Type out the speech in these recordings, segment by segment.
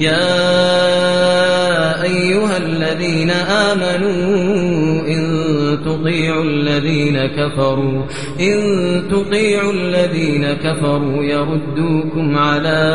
يا أيها الذين آمنوا إن تطيعوا الذين كفروا إن تطيعوا الذين كفروا يردوكم على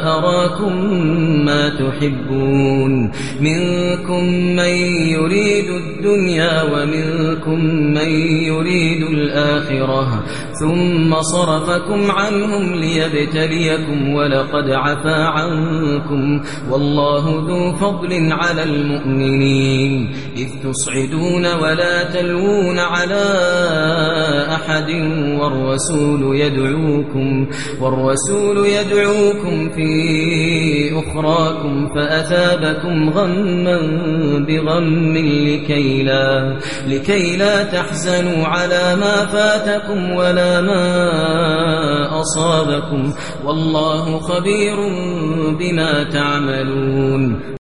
أراكم ما تحبون. منكم من يريد الدنيا ومنكم من يريد الآخرة. ثم صرفكم عنهم ليبتليكم ولقد عفا عنكم. والله ذو فضل على المؤمنين. إذ تصعدون ولا تلوون على أحد والرسول يدعوكم والرسول يدعوكم في أخراكم فأثابكم غما بغم لكي لا, لكي لا تحزنوا على ما فاتكم ولا ما أصابكم. والله خبير بما تعملون.